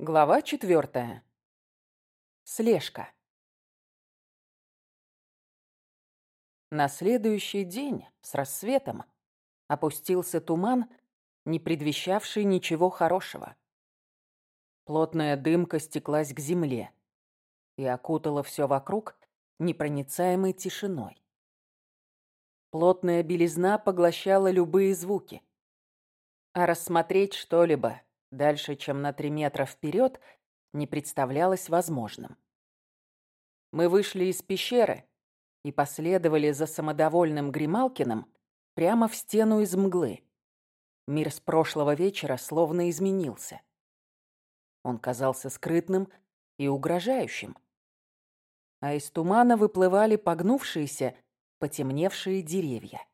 Глава четвертая. Слежка. На следующий день с рассветом опустился туман, не предвещавший ничего хорошего. Плотная дымка стеклась к земле и окутала все вокруг непроницаемой тишиной. Плотная белизна поглощала любые звуки. А рассмотреть что-либо дальше, чем на три метра вперед, не представлялось возможным. Мы вышли из пещеры и последовали за самодовольным Грималкиным прямо в стену из мглы. Мир с прошлого вечера словно изменился. Он казался скрытным и угрожающим. А из тумана выплывали погнувшиеся, потемневшие деревья.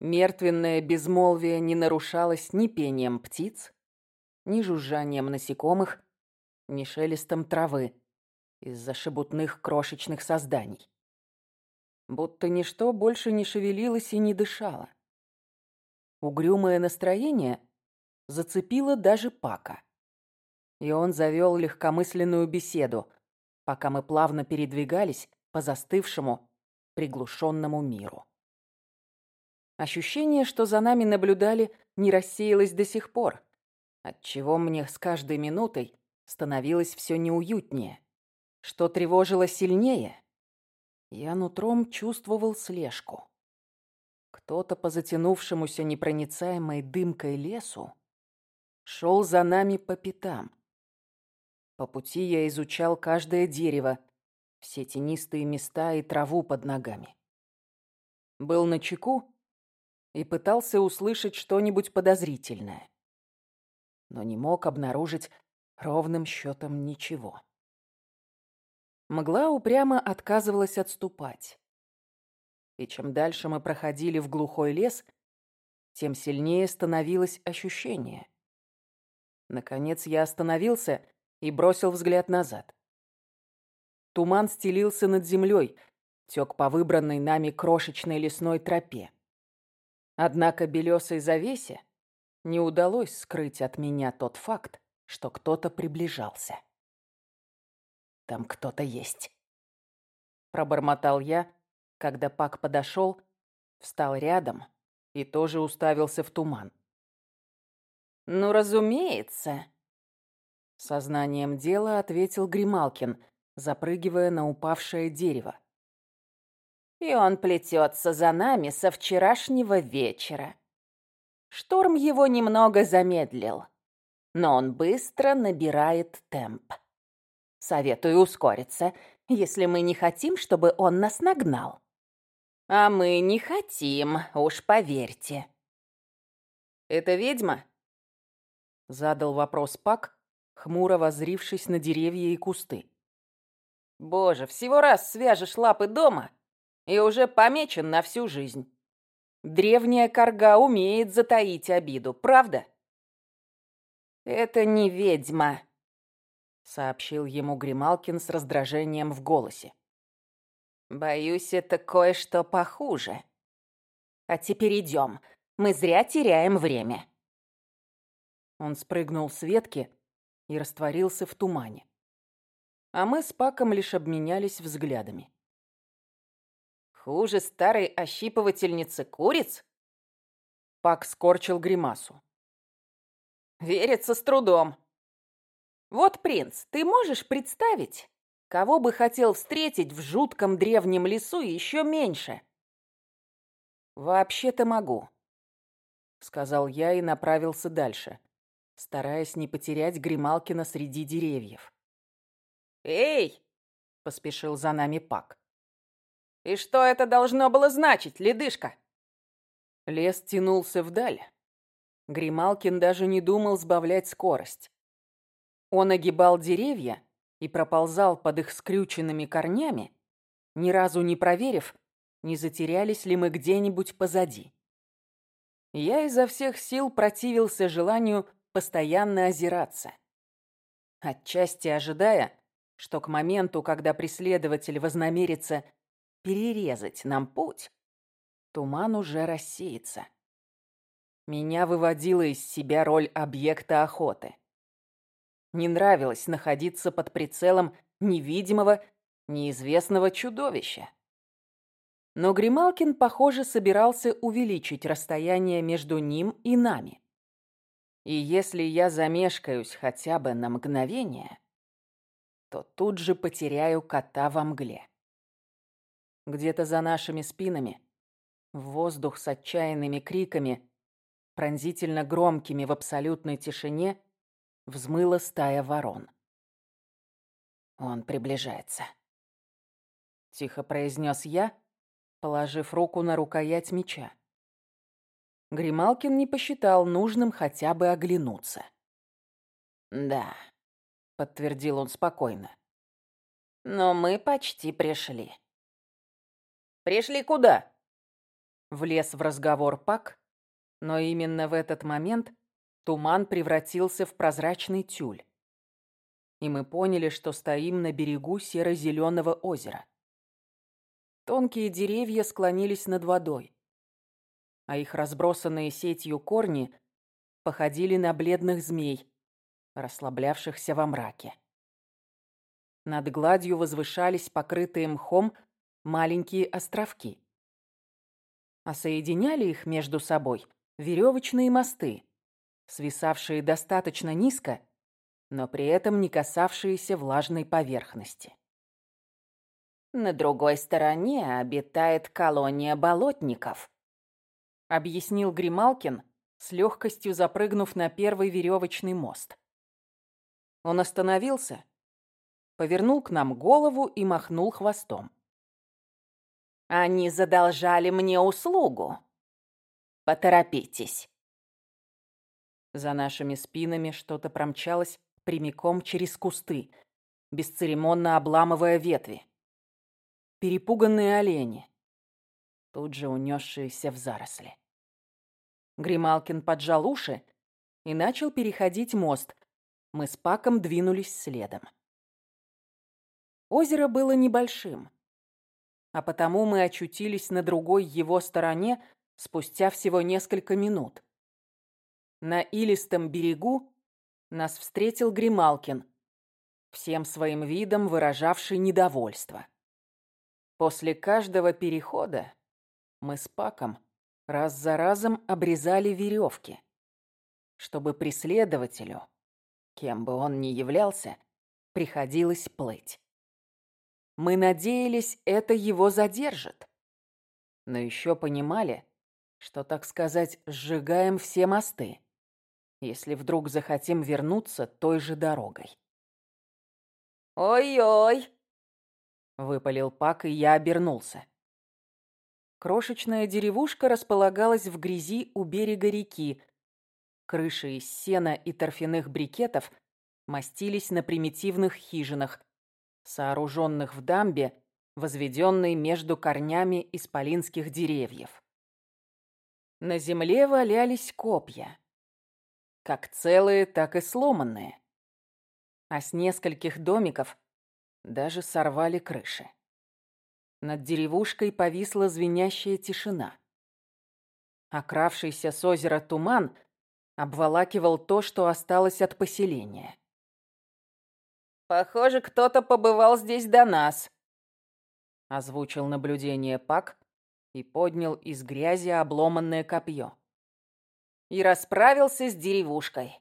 Мертвенное безмолвие не нарушалось ни пением птиц, ни жужжанием насекомых, ни шелестом травы из-за шебутных крошечных созданий. Будто ничто больше не шевелилось и не дышало. Угрюмое настроение зацепило даже Пака. И он завел легкомысленную беседу, пока мы плавно передвигались по застывшему, приглушенному миру. Ощущение, что за нами наблюдали, не рассеялось до сих пор, отчего мне с каждой минутой становилось все неуютнее. Что тревожило сильнее, я нутром чувствовал слежку. Кто-то по затянувшемуся непроницаемой дымкой лесу шел за нами по пятам. По пути я изучал каждое дерево, все тенистые места и траву под ногами. Был на чеку и пытался услышать что-нибудь подозрительное. Но не мог обнаружить ровным счетом ничего. Мгла упрямо отказывалась отступать. И чем дальше мы проходили в глухой лес, тем сильнее становилось ощущение. Наконец я остановился и бросил взгляд назад. Туман стелился над землей, тек по выбранной нами крошечной лесной тропе. Однако белесой завесе не удалось скрыть от меня тот факт, что кто-то приближался. «Там кто-то есть», — пробормотал я, когда Пак подошел, встал рядом и тоже уставился в туман. «Ну, разумеется», — сознанием дела ответил Грималкин, запрыгивая на упавшее дерево. И он плетется за нами со вчерашнего вечера. Шторм его немного замедлил, но он быстро набирает темп. Советую ускориться, если мы не хотим, чтобы он нас нагнал. А мы не хотим, уж поверьте. «Это ведьма?» Задал вопрос Пак, хмуро воззрившись на деревья и кусты. «Боже, всего раз свяжешь лапы дома, и уже помечен на всю жизнь. Древняя корга умеет затаить обиду, правда? «Это не ведьма», — сообщил ему Грималкин с раздражением в голосе. «Боюсь, это кое-что похуже. А теперь идем, мы зря теряем время». Он спрыгнул с ветки и растворился в тумане. А мы с Паком лишь обменялись взглядами. Хуже старой ощипывательницы куриц? Пак скорчил гримасу. Верится с трудом. Вот, принц, ты можешь представить, кого бы хотел встретить в жутком древнем лесу еще меньше? Вообще-то могу, сказал я и направился дальше, стараясь не потерять Грималкина среди деревьев. «Эй!» — поспешил за нами Пак. И что это должно было значить, ледышка? Лес тянулся вдаль. Грималкин даже не думал сбавлять скорость. Он огибал деревья и проползал под их скрюченными корнями, ни разу не проверив, не затерялись ли мы где-нибудь позади. Я изо всех сил противился желанию постоянно озираться. Отчасти ожидая, что к моменту, когда преследователь вознамерится перерезать нам путь, туман уже рассеется. Меня выводила из себя роль объекта охоты. не нравилось находиться под прицелом невидимого, неизвестного чудовища. Но Грималкин, похоже, собирался увеличить расстояние между ним и нами. И если я замешкаюсь хотя бы на мгновение, то тут же потеряю кота во мгле. Где-то за нашими спинами, в воздух с отчаянными криками, пронзительно громкими в абсолютной тишине, взмыла стая ворон. Он приближается. Тихо произнес я, положив руку на рукоять меча. Грималкин не посчитал нужным хотя бы оглянуться. «Да», — подтвердил он спокойно. «Но мы почти пришли». «Пришли куда?» Влез в разговор Пак, но именно в этот момент туман превратился в прозрачный тюль. И мы поняли, что стоим на берегу серо-зеленого озера. Тонкие деревья склонились над водой, а их разбросанные сетью корни походили на бледных змей, расслаблявшихся во мраке. Над гладью возвышались покрытые мхом маленькие островки. А соединяли их между собой веревочные мосты, свисавшие достаточно низко, но при этом не касавшиеся влажной поверхности. На другой стороне обитает колония болотников, объяснил Грималкин, с легкостью запрыгнув на первый веревочный мост. Он остановился, повернул к нам голову и махнул хвостом. «Они задолжали мне услугу. Поторопитесь». За нашими спинами что-то промчалось прямиком через кусты, бесцеремонно обламывая ветви перепуганные олени, тут же унесшиеся в заросли. Грималкин поджал уши и начал переходить мост. Мы с Паком двинулись следом. Озеро было небольшим, а потому мы очутились на другой его стороне спустя всего несколько минут. На илистом берегу нас встретил Грималкин, всем своим видом выражавший недовольство. После каждого перехода мы с Паком раз за разом обрезали веревки, чтобы преследователю, кем бы он ни являлся, приходилось плыть. Мы надеялись, это его задержит, но еще понимали, что, так сказать, сжигаем все мосты, если вдруг захотим вернуться той же дорогой. «Ой-ой!» Выпалил Пак, и я обернулся. Крошечная деревушка располагалась в грязи у берега реки. Крыши из сена и торфяных брикетов мастились на примитивных хижинах, сооруженных в дамбе, возведенной между корнями исполинских деревьев. На земле валялись копья, как целые, так и сломанные. А с нескольких домиков даже сорвали крыши. Над деревушкой повисла звенящая тишина. Окравшийся с озера туман обволакивал то, что осталось от поселения. «Похоже, кто-то побывал здесь до нас», — озвучил наблюдение Пак и поднял из грязи обломанное копье. И расправился с деревушкой.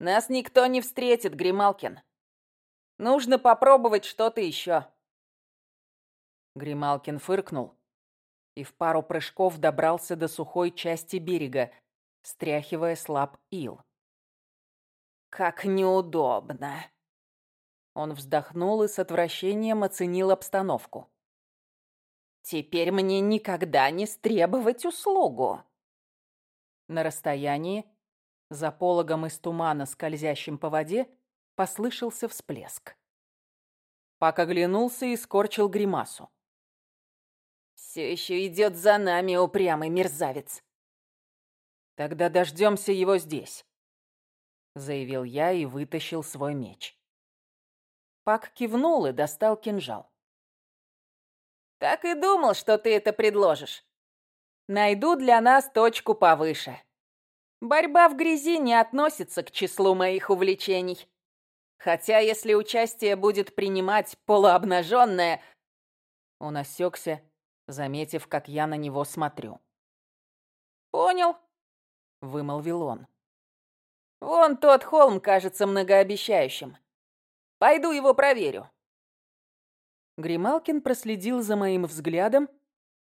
«Нас никто не встретит, Грималкин. Нужно попробовать что-то еще. Грималкин фыркнул и в пару прыжков добрался до сухой части берега, стряхивая слаб ил. «Как неудобно!» Он вздохнул и с отвращением оценил обстановку. «Теперь мне никогда не стребовать услугу!» На расстоянии, за пологом из тумана, скользящим по воде, послышался всплеск. Пак оглянулся и скорчил гримасу. «Все еще идет за нами, упрямый мерзавец!» «Тогда дождемся его здесь», — заявил я и вытащил свой меч. Пак кивнул и достал кинжал. «Так и думал, что ты это предложишь. Найду для нас точку повыше. Борьба в грязи не относится к числу моих увлечений». Хотя, если участие будет принимать полуобнаженное...» Он осекся, заметив, как я на него смотрю. «Понял», — вымолвил он. «Вон тот холм кажется многообещающим. Пойду его проверю». Грималкин проследил за моим взглядом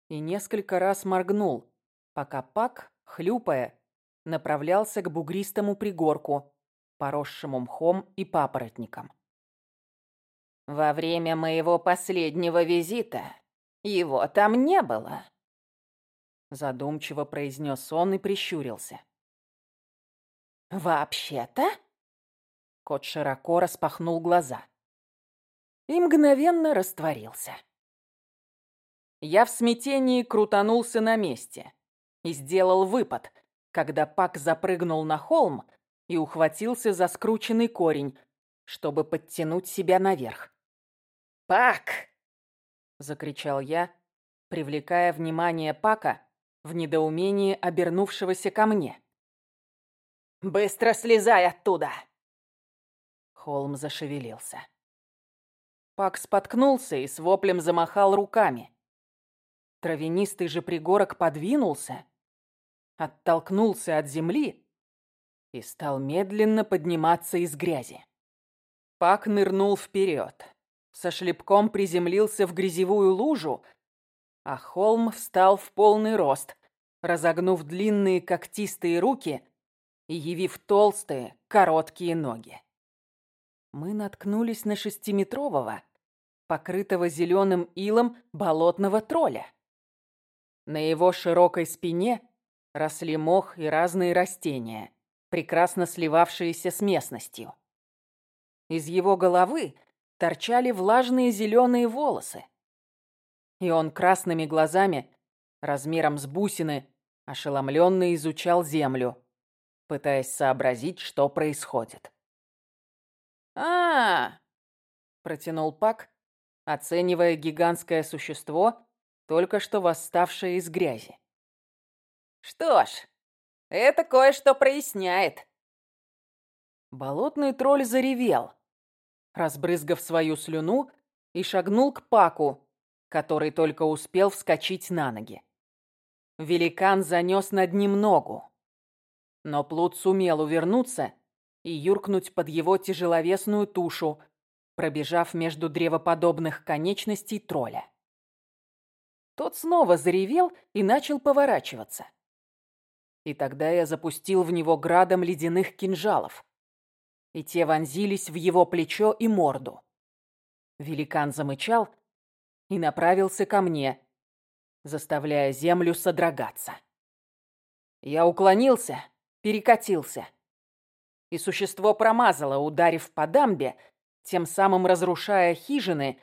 и несколько раз моргнул, пока Пак, хлюпая, направлялся к бугристому пригорку, поросшему мхом и папоротником. «Во время моего последнего визита его там не было», задумчиво произнес он и прищурился. «Вообще-то?» Кот широко распахнул глаза и мгновенно растворился. Я в смятении крутанулся на месте и сделал выпад, когда Пак запрыгнул на холм и ухватился за скрученный корень, чтобы подтянуть себя наверх. «Пак!» — закричал я, привлекая внимание Пака в недоумении обернувшегося ко мне. «Быстро слезай оттуда!» Холм зашевелился. Пак споткнулся и с воплем замахал руками. Травянистый же пригорок подвинулся, оттолкнулся от земли и стал медленно подниматься из грязи. Пак нырнул вперед, со шлепком приземлился в грязевую лужу, а холм встал в полный рост, разогнув длинные когтистые руки и явив толстые, короткие ноги. Мы наткнулись на шестиметрового, покрытого зеленым илом болотного тролля. На его широкой спине росли мох и разные растения, прекрасно сливавшиеся с местностью. Из его головы торчали влажные зеленые волосы. И он красными глазами, размером с бусины, ошеломленно изучал землю, пытаясь сообразить, что происходит. А, протянул Пак, оценивая гигантское существо, только что восставшее из грязи. «Что ж, это кое-что проясняет». Болотный тролль заревел, разбрызгав свою слюну, и шагнул к Паку, который только успел вскочить на ноги. Великан занес над ним ногу. Но Плут сумел увернуться и юркнуть под его тяжеловесную тушу, пробежав между древоподобных конечностей тролля. Тот снова заревел и начал поворачиваться. И тогда я запустил в него градом ледяных кинжалов. И те вонзились в его плечо и морду. Великан замычал и направился ко мне, заставляя землю содрогаться. Я уклонился, перекатился. И существо промазало, ударив по дамбе, тем самым разрушая хижины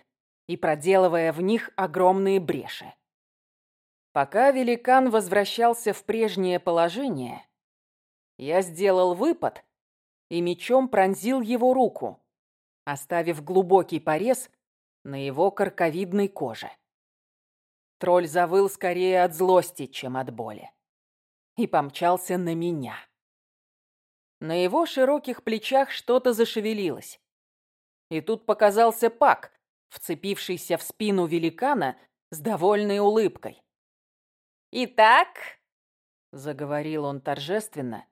и проделывая в них огромные бреши. Пока великан возвращался в прежнее положение, я сделал выпад и мечом пронзил его руку, оставив глубокий порез на его корковидной коже. Тролль завыл скорее от злости, чем от боли. И помчался на меня. На его широких плечах что-то зашевелилось. И тут показался Пак, вцепившийся в спину великана с довольной улыбкой. «Итак», — заговорил он торжественно,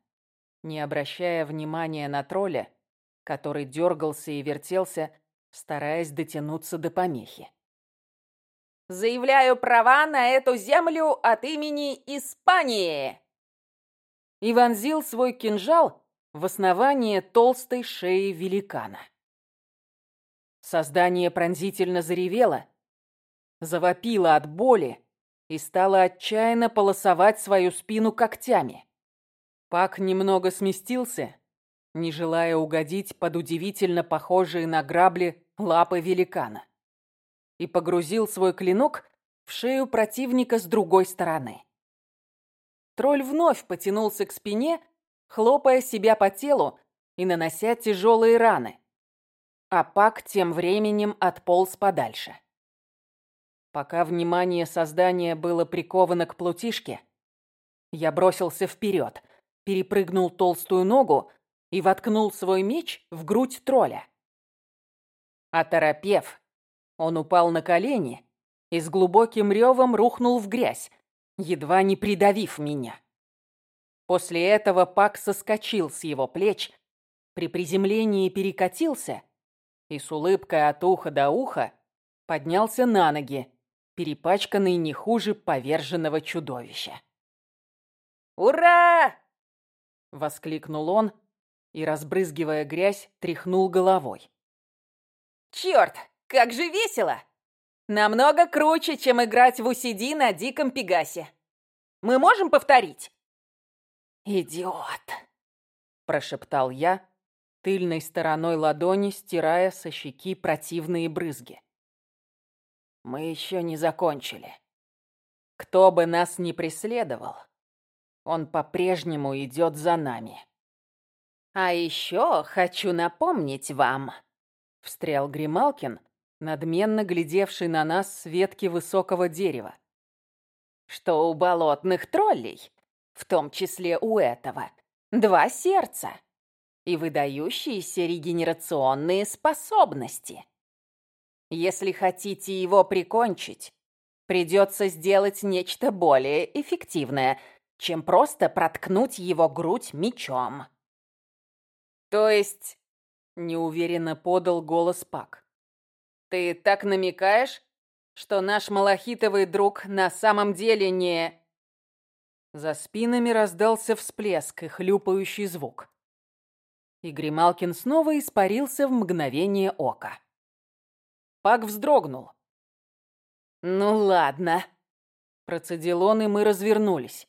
не обращая внимания на тролля, который дергался и вертелся, стараясь дотянуться до помехи. Заявляю права на эту землю от имени Испании!» И вонзил свой кинжал в основание толстой шеи великана. Создание пронзительно заревело, завопило от боли и стало отчаянно полосовать свою спину когтями. Пак немного сместился, не желая угодить под удивительно похожие на грабли лапы великана и погрузил свой клинок в шею противника с другой стороны. Тролль вновь потянулся к спине, хлопая себя по телу и нанося тяжелые раны. А Пак тем временем отполз подальше. Пока внимание создания было приковано к плутишке, я бросился вперед, перепрыгнул толстую ногу и воткнул свой меч в грудь тролля. Оторопев, он упал на колени и с глубоким ревом рухнул в грязь, едва не придавив меня. После этого Пак соскочил с его плеч, при приземлении перекатился и с улыбкой от уха до уха поднялся на ноги, перепачканный не хуже поверженного чудовища. «Ура!» — воскликнул он и, разбрызгивая грязь, тряхнул головой. «Черт, как же весело! Намного круче, чем играть в UCD на Диком Пегасе. Мы можем повторить?» «Идиот!» — прошептал я, тыльной стороной ладони стирая со щеки противные брызги. «Мы еще не закончили. Кто бы нас ни преследовал, он по-прежнему идет за нами». «А еще хочу напомнить вам», — встрял Грималкин, надменно глядевший на нас с ветки высокого дерева, «что у болотных троллей в том числе у этого, два сердца и выдающиеся регенерационные способности. Если хотите его прикончить, придется сделать нечто более эффективное, чем просто проткнуть его грудь мечом. То есть, неуверенно подал голос Пак. Ты так намекаешь, что наш малахитовый друг на самом деле не... За спинами раздался всплеск и хлюпающий звук. И Грималкин снова испарился в мгновение ока. Пак вздрогнул. «Ну ладно», — процедил он, и мы развернулись.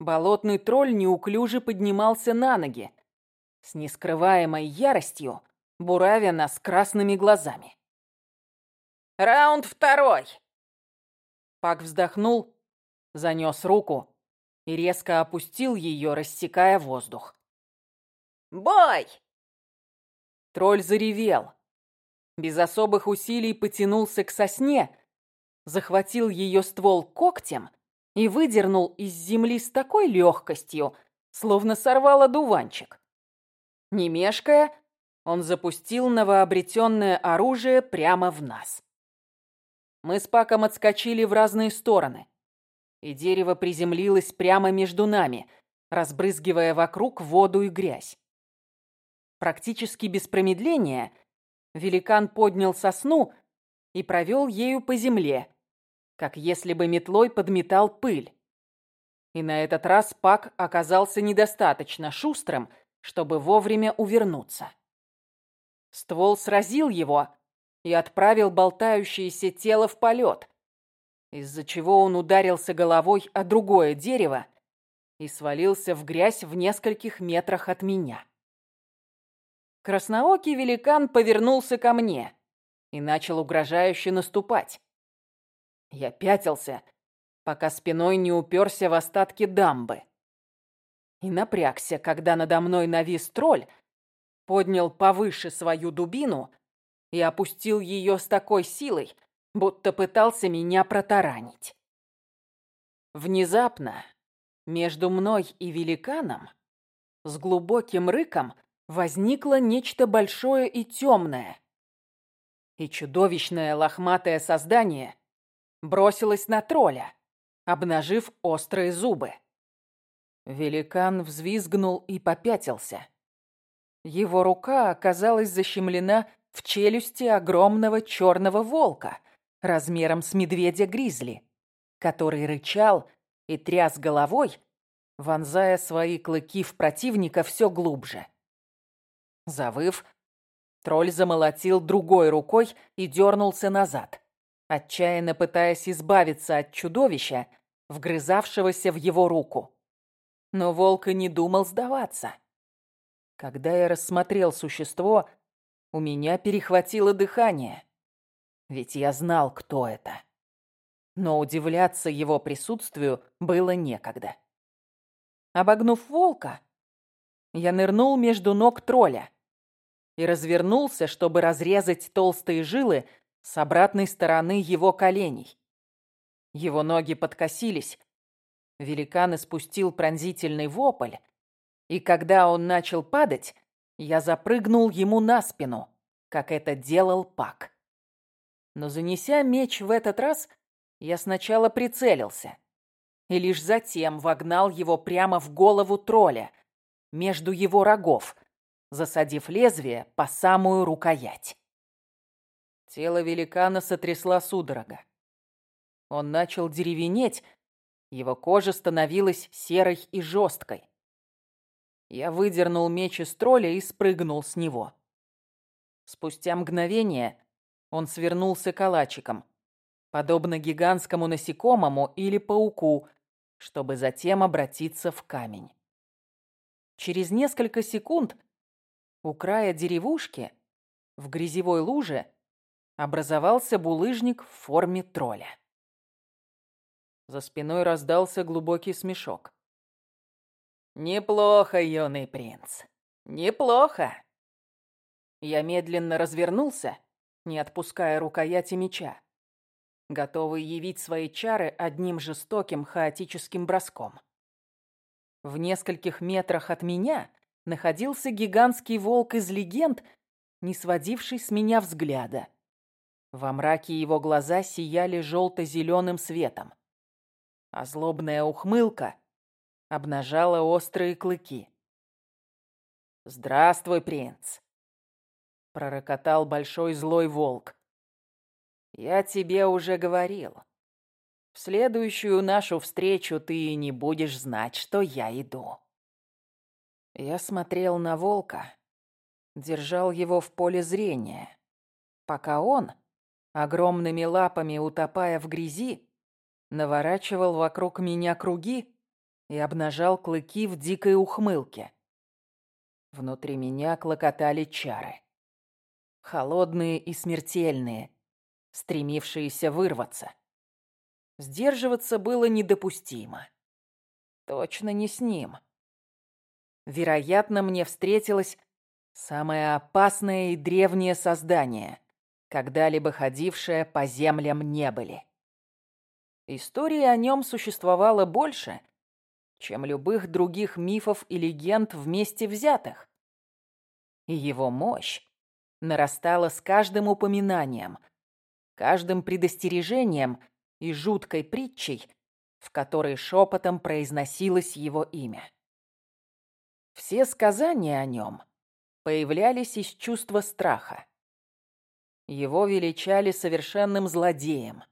Болотный тролль неуклюже поднимался на ноги, с нескрываемой яростью, буравя нас красными глазами. «Раунд второй!» Пак вздохнул занес руку и резко опустил ее, рассекая воздух. «Бой!» Тролль заревел. Без особых усилий потянулся к сосне, захватил ее ствол когтем и выдернул из земли с такой легкостью, словно сорвал одуванчик. Не мешкая, он запустил новообретенное оружие прямо в нас. Мы с Паком отскочили в разные стороны и дерево приземлилось прямо между нами, разбрызгивая вокруг воду и грязь. Практически без промедления великан поднял сосну и провел ею по земле, как если бы метлой подметал пыль. И на этот раз Пак оказался недостаточно шустрым, чтобы вовремя увернуться. Ствол сразил его и отправил болтающееся тело в полет, из-за чего он ударился головой о другое дерево и свалился в грязь в нескольких метрах от меня. Красноокий великан повернулся ко мне и начал угрожающе наступать. Я пятился, пока спиной не уперся в остатки дамбы. И напрягся, когда надо мной навис тролль, поднял повыше свою дубину и опустил ее с такой силой, будто пытался меня протаранить. Внезапно между мной и великаном с глубоким рыком возникло нечто большое и темное. И чудовищное лохматое создание бросилось на тролля, обнажив острые зубы. Великан взвизгнул и попятился. Его рука оказалась защемлена в челюсти огромного черного волка, размером с медведя-гризли, который рычал и тряс головой, вонзая свои клыки в противника все глубже. Завыв, тролль замолотил другой рукой и дернулся назад, отчаянно пытаясь избавиться от чудовища, вгрызавшегося в его руку. Но волк и не думал сдаваться. Когда я рассмотрел существо, у меня перехватило дыхание ведь я знал, кто это. Но удивляться его присутствию было некогда. Обогнув волка, я нырнул между ног тролля и развернулся, чтобы разрезать толстые жилы с обратной стороны его коленей. Его ноги подкосились, великан испустил пронзительный вопль, и когда он начал падать, я запрыгнул ему на спину, как это делал Пак. Но занеся меч в этот раз, я сначала прицелился и лишь затем вогнал его прямо в голову тролля, между его рогов, засадив лезвие по самую рукоять. Тело великана сотрясла судорога. Он начал деревенеть, его кожа становилась серой и жесткой. Я выдернул меч из тролля и спрыгнул с него. Спустя мгновение он свернулся калачиком, подобно гигантскому насекомому или пауку, чтобы затем обратиться в камень. Через несколько секунд у края деревушки в грязевой луже образовался булыжник в форме тролля. За спиной раздался глубокий смешок. «Неплохо, юный принц, неплохо!» Я медленно развернулся, не отпуская рукояти меча, готовый явить свои чары одним жестоким хаотическим броском. В нескольких метрах от меня находился гигантский волк из легенд, не сводивший с меня взгляда. Во мраке его глаза сияли желто-зеленым светом, а злобная ухмылка обнажала острые клыки. «Здравствуй, принц!» — пророкотал большой злой волк. «Я тебе уже говорил. В следующую нашу встречу ты не будешь знать, что я иду». Я смотрел на волка, держал его в поле зрения, пока он, огромными лапами утопая в грязи, наворачивал вокруг меня круги и обнажал клыки в дикой ухмылке. Внутри меня клокотали чары. Холодные и смертельные, стремившиеся вырваться. Сдерживаться было недопустимо. Точно не с ним. Вероятно, мне встретилось самое опасное и древнее создание, когда-либо ходившее по землям не были. Истории о нем существовало больше, чем любых других мифов и легенд вместе взятых. И его мощь нарастала с каждым упоминанием, каждым предостережением и жуткой притчей, в которой шепотом произносилось его имя. Все сказания о нем появлялись из чувства страха. Его величали совершенным злодеем.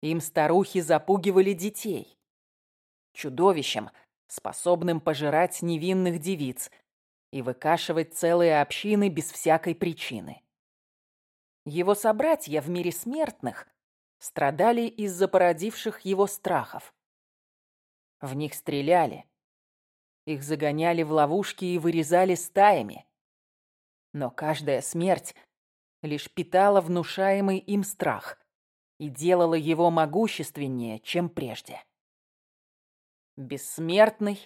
Им старухи запугивали детей. Чудовищем, способным пожирать невинных девиц и выкашивать целые общины без всякой причины. Его собратья в мире смертных страдали из-за породивших его страхов. В них стреляли. Их загоняли в ловушки и вырезали стаями. Но каждая смерть лишь питала внушаемый им страх и делала его могущественнее, чем прежде. Бессмертный,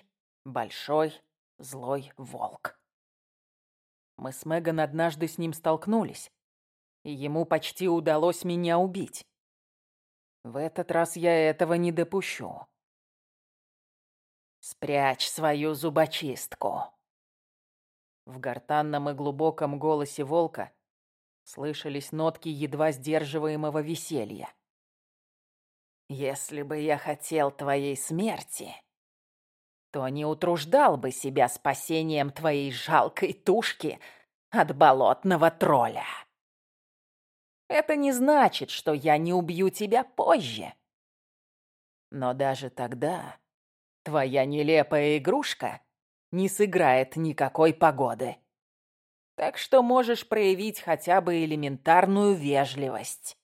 большой, злой волк. Мы с Меган однажды с ним столкнулись, и ему почти удалось меня убить. В этот раз я этого не допущу. Спрячь свою зубочистку. В гортанном и глубоком голосе волка слышались нотки едва сдерживаемого веселья. Если бы я хотел твоей смерти, то не утруждал бы себя спасением твоей жалкой тушки от болотного тролля. Это не значит, что я не убью тебя позже. Но даже тогда твоя нелепая игрушка не сыграет никакой погоды. Так что можешь проявить хотя бы элементарную вежливость.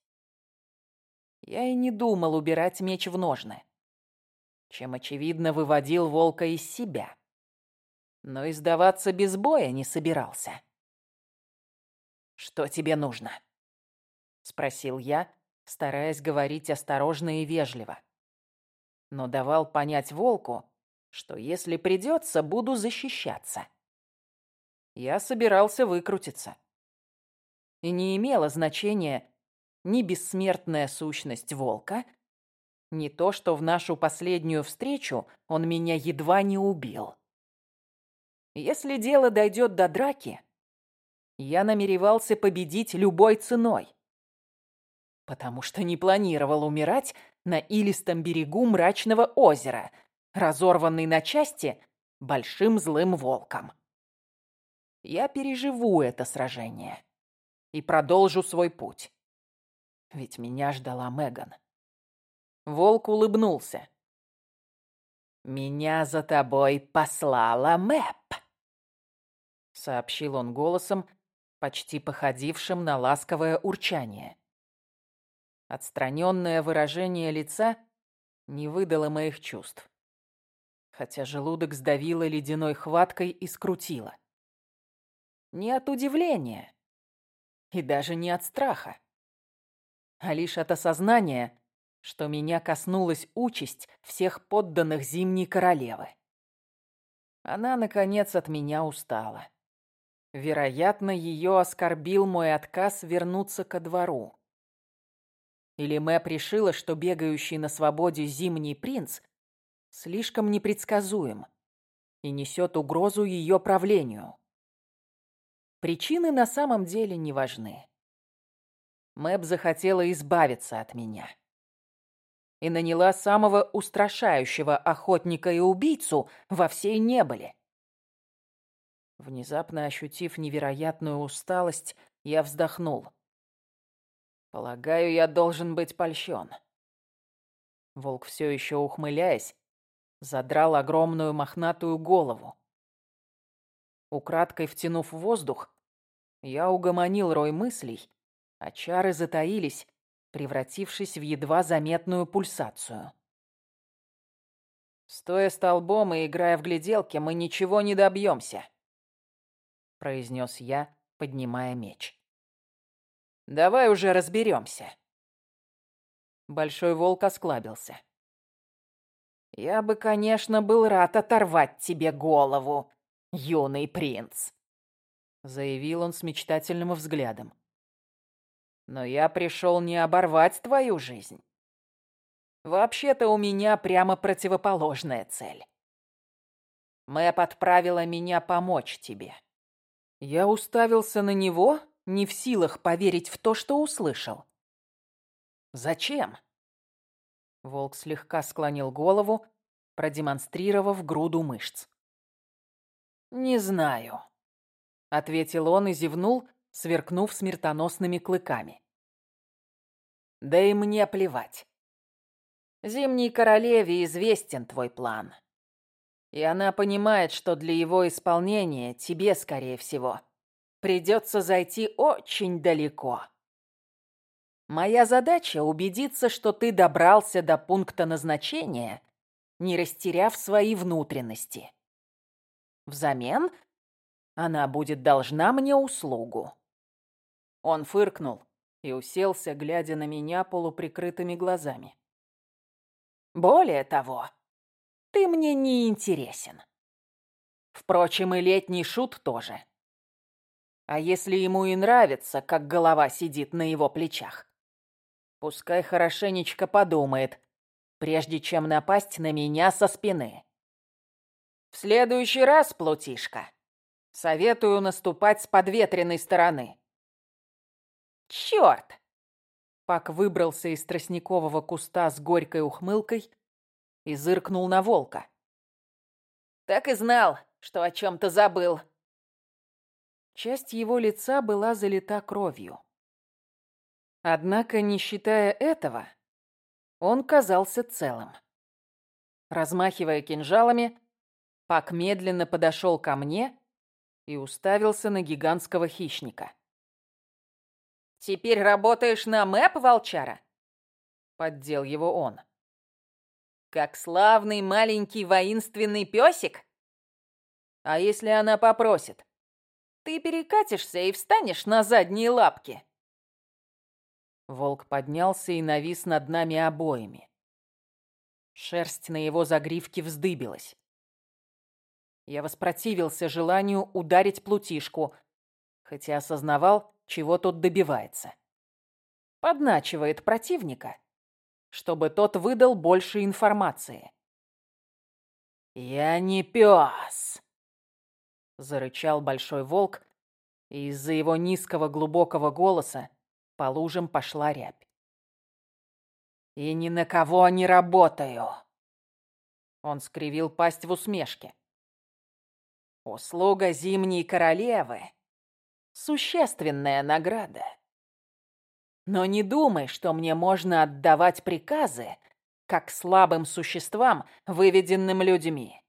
Я и не думал убирать меч в ножны, чем, очевидно, выводил волка из себя. Но и сдаваться без боя не собирался. «Что тебе нужно?» — спросил я, стараясь говорить осторожно и вежливо. Но давал понять волку, что если придется, буду защищаться. Я собирался выкрутиться. И не имело значения ни бессмертная сущность волка, ни то, что в нашу последнюю встречу он меня едва не убил. Если дело дойдет до драки, я намеревался победить любой ценой. Потому что не планировал умирать на илистом берегу мрачного озера, разорванный на части большим злым волком. Я переживу это сражение и продолжу свой путь. Ведь меня ждала Меган. Волк улыбнулся. «Меня за тобой послала Мэп», — сообщил он голосом, почти походившим на ласковое урчание. Отстраненное выражение лица не выдало моих чувств, хотя желудок сдавило ледяной хваткой и скрутило. Не от удивления и даже не от страха, а лишь от осознания, что меня коснулась участь всех подданных Зимней Королевы. Она, наконец, от меня устала. Вероятно, ее оскорбил мой отказ вернуться ко двору. Или Мэп решила, что бегающий на свободе Зимний принц слишком непредсказуем и несет угрозу ее правлению. Причины на самом деле не важны. Мэп захотела избавиться от меня и наняла самого устрашающего охотника и убийцу во всей небыле. Внезапно ощутив невероятную усталость, я вздохнул. Полагаю, я должен быть польщен. Волк все еще ухмыляясь, задрал огромную мохнатую голову. Украдкой втянув воздух, я угомонил рой мыслей, а чары затаились, превратившись в едва заметную пульсацию. «Стоя столбом и играя в гляделки, мы ничего не добьемся», — произнес я, поднимая меч. «Давай уже разберемся». Большой волк осклабился. «Я бы, конечно, был рад оторвать тебе голову, юный принц», — заявил он с мечтательным взглядом. Но я пришел не оборвать твою жизнь. Вообще-то у меня прямо противоположная цель. Мэп отправила меня помочь тебе. Я уставился на него, не в силах поверить в то, что услышал. «Зачем?» Волк слегка склонил голову, продемонстрировав груду мышц. «Не знаю», — ответил он и зевнул, сверкнув смертоносными клыками. Да и мне плевать. Зимней королеве известен твой план. И она понимает, что для его исполнения тебе, скорее всего, придется зайти очень далеко. Моя задача убедиться, что ты добрался до пункта назначения, не растеряв свои внутренности. Взамен она будет должна мне услугу. Он фыркнул и уселся, глядя на меня полуприкрытыми глазами. «Более того, ты мне не интересен. Впрочем, и летний шут тоже. А если ему и нравится, как голова сидит на его плечах, пускай хорошенечко подумает, прежде чем напасть на меня со спины. В следующий раз, Плутишка, советую наступать с подветренной стороны. Черт! Пак выбрался из тростникового куста с горькой ухмылкой и зыркнул на волка. Так и знал, что о чем-то забыл. Часть его лица была залита кровью. Однако, не считая этого, он казался целым. Размахивая кинжалами, Пак медленно подошел ко мне и уставился на гигантского хищника. «Теперь работаешь на Мэп, волчара?» Поддел его он. «Как славный маленький воинственный песик? А если она попросит? Ты перекатишься и встанешь на задние лапки?» Волк поднялся и навис над нами обоими. Шерсть на его загривке вздыбилась. Я воспротивился желанию ударить плутишку, хотя осознавал, чего тот добивается. Подначивает противника, чтобы тот выдал больше информации. «Я не пес!» — зарычал большой волк и из-за его низкого глубокого голоса по лужам пошла рябь. «И ни на кого не работаю!» Он скривил пасть в усмешке. «Услуга зимней королевы — существенная награда. Но не думай, что мне можно отдавать приказы, как слабым существам, выведенным людьми.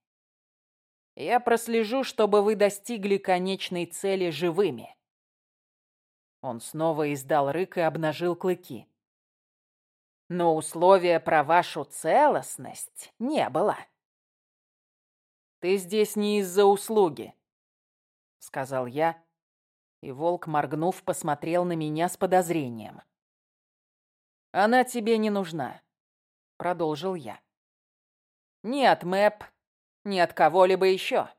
Я прослежу, чтобы вы достигли конечной цели живыми. Он снова издал рык и обнажил клыки. Но условия про вашу целостность не было. Ты здесь не из-за услуги, сказал я, и волк, моргнув, посмотрел на меня с подозрением. Она тебе не нужна, продолжил я. Ни от Мэп, ни от кого-либо еще.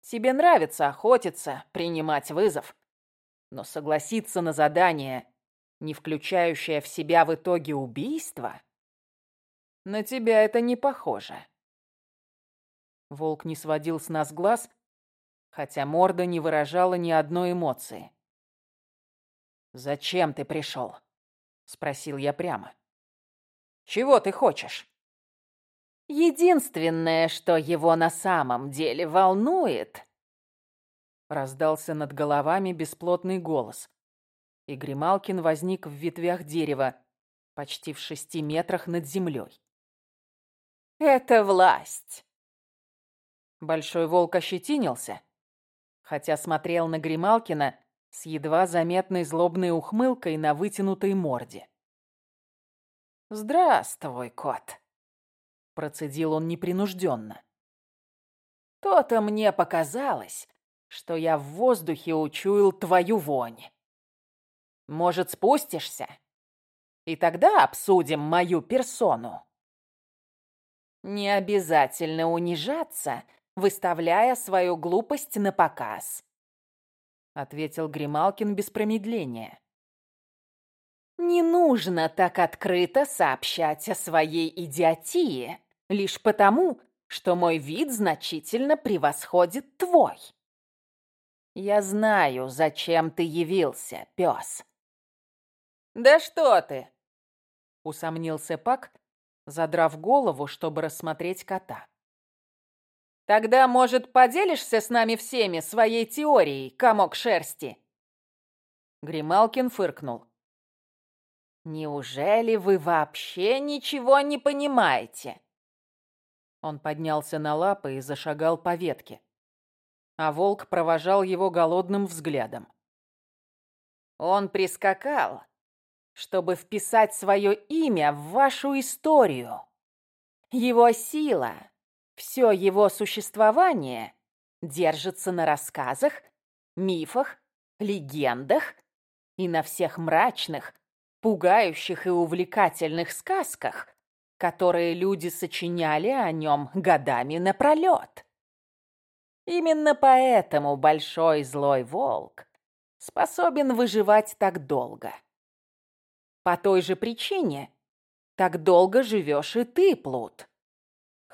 Тебе нравится охотиться, принимать вызов, но согласиться на задание, не включающее в себя в итоге убийство, на тебя это не похоже. Волк не сводил с нас глаз, хотя морда не выражала ни одной эмоции. «Зачем ты пришел?» — спросил я прямо. «Чего ты хочешь?» Единственное, что его на самом деле волнует, раздался над головами бесплотный голос, и Грималкин возник в ветвях дерева, почти в шести метрах над землей. Это власть. Большой волк ощетинился, хотя смотрел на Грималкина с едва заметной злобной ухмылкой на вытянутой морде. «Здравствуй, кот!» Процедил он непринужденно. То-то мне показалось, что я в воздухе учуял твою вонь. Может, спустишься? И тогда обсудим мою персону. Не обязательно унижаться, выставляя свою глупость на показ, ответил Грималкин без промедления. Не нужно так открыто сообщать о своей идиотии, лишь потому, что мой вид значительно превосходит твой. Я знаю, зачем ты явился, пес. Да что ты? Усомнился Пак, задрав голову, чтобы рассмотреть кота. Тогда, может, поделишься с нами всеми своей теорией, комок шерсти? Грималкин фыркнул. Неужели вы вообще ничего не понимаете? Он поднялся на лапы и зашагал по ветке. А волк провожал его голодным взглядом. Он прискакал, чтобы вписать свое имя в вашу историю. Его сила, все его существование держится на рассказах, мифах, легендах и на всех мрачных, пугающих и увлекательных сказках, которые люди сочиняли о нем годами напролет. Именно поэтому большой злой волк способен выживать так долго. По той же причине так долго живешь и ты, Плут.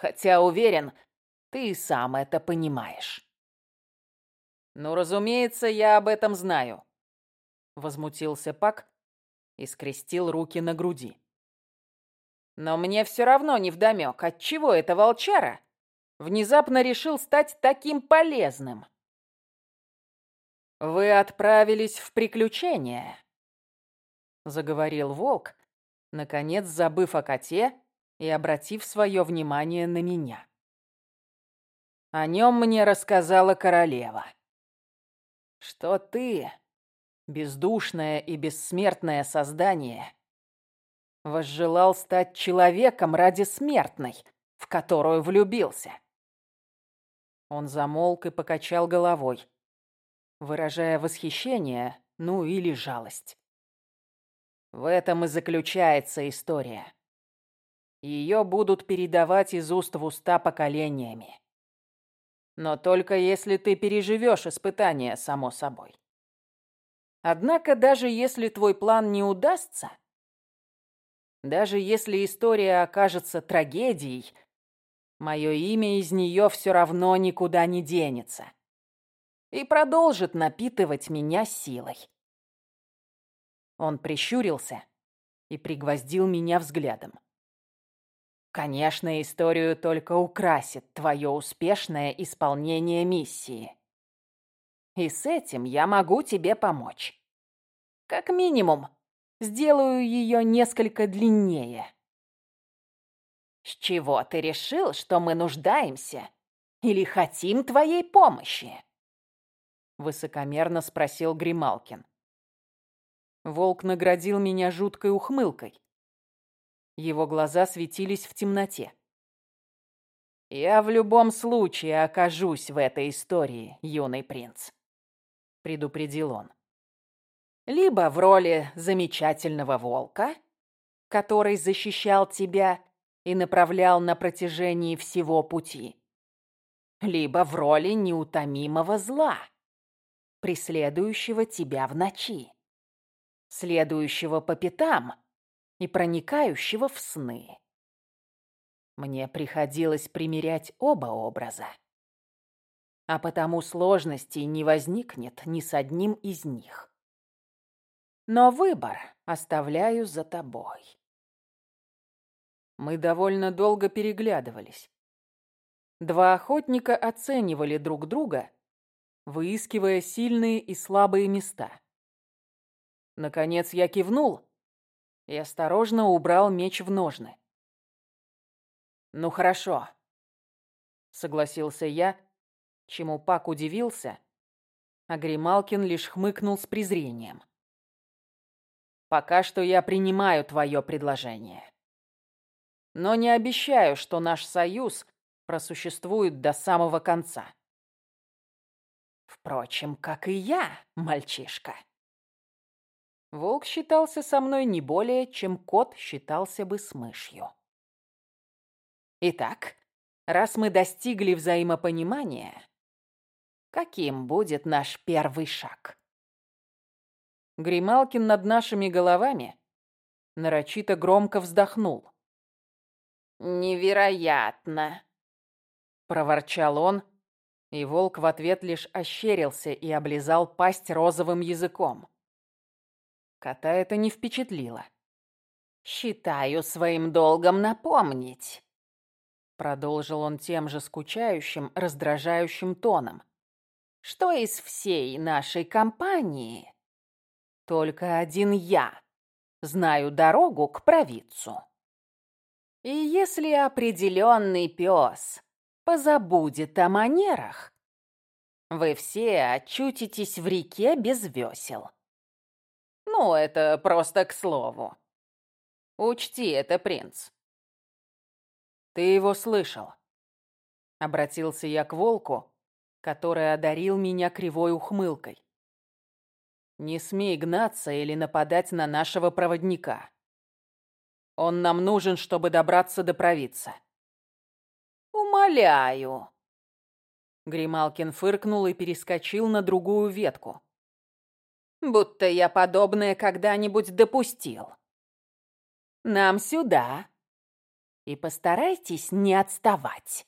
Хотя, уверен, ты сам это понимаешь. «Ну, разумеется, я об этом знаю», — возмутился Пак и скрестил руки на груди. Но мне все равно невдомек, отчего это волчара внезапно решил стать таким полезным. «Вы отправились в приключения», — заговорил волк, наконец забыв о коте и обратив свое внимание на меня. О нем мне рассказала королева. Что ты, бездушное и бессмертное создание, возжелал стать человеком ради смертной, в которую влюбился. Он замолк и покачал головой, выражая восхищение, ну или жалость. В этом и заключается история. Ее будут передавать из уст в уста поколениями. Но только если ты переживешь испытание, само собой. Однако даже если твой план не удастся, даже если история окажется трагедией, мое имя из нее все равно никуда не денется. и продолжит напитывать меня силой. Он прищурился и пригвоздил меня взглядом. Конечно, историю только украсит твое успешное исполнение миссии. И с этим я могу тебе помочь. Как минимум, сделаю ее несколько длиннее. С чего ты решил, что мы нуждаемся или хотим твоей помощи? Высокомерно спросил Грималкин. Волк наградил меня жуткой ухмылкой. Его глаза светились в темноте. «Я в любом случае окажусь в этой истории, юный принц», — предупредил он. «Либо в роли замечательного волка, который защищал тебя и направлял на протяжении всего пути, либо в роли неутомимого зла, преследующего тебя в ночи, следующего по пятам и проникающего в сны. Мне приходилось примерять оба образа. А потому сложностей не возникнет ни с одним из них. Но выбор оставляю за тобой. Мы довольно долго переглядывались. Два охотника оценивали друг друга, выискивая сильные и слабые места. Наконец я кивнул и осторожно убрал меч в ножны. «Ну хорошо», — согласился я, чему Пак удивился, а Грималкин лишь хмыкнул с презрением. «Пока что я принимаю твое предложение. Но не обещаю, что наш союз просуществует до самого конца. Впрочем, как и я, мальчишка». Волк считался со мной не более, чем кот считался бы с мышью. Итак, раз мы достигли взаимопонимания, каким будет наш первый шаг? Грималкин над нашими головами нарочито громко вздохнул. «Невероятно!» — проворчал он, и волк в ответ лишь ощерился и облизал пасть розовым языком. Кота это не впечатлило. «Считаю своим долгом напомнить», — продолжил он тем же скучающим, раздражающим тоном, «что из всей нашей компании только один я знаю дорогу к провидцу. И если определенный пес позабудет о манерах, вы все очутитесь в реке без весел. Ну, это просто к слову. Учти это, принц. Ты его слышал. Обратился я к волку, который одарил меня кривой ухмылкой. Не смей гнаться или нападать на нашего проводника. Он нам нужен, чтобы добраться до провидца. Умоляю. Грималкин фыркнул и перескочил на другую ветку будто я подобное когда-нибудь допустил. Нам сюда. И постарайтесь не отставать.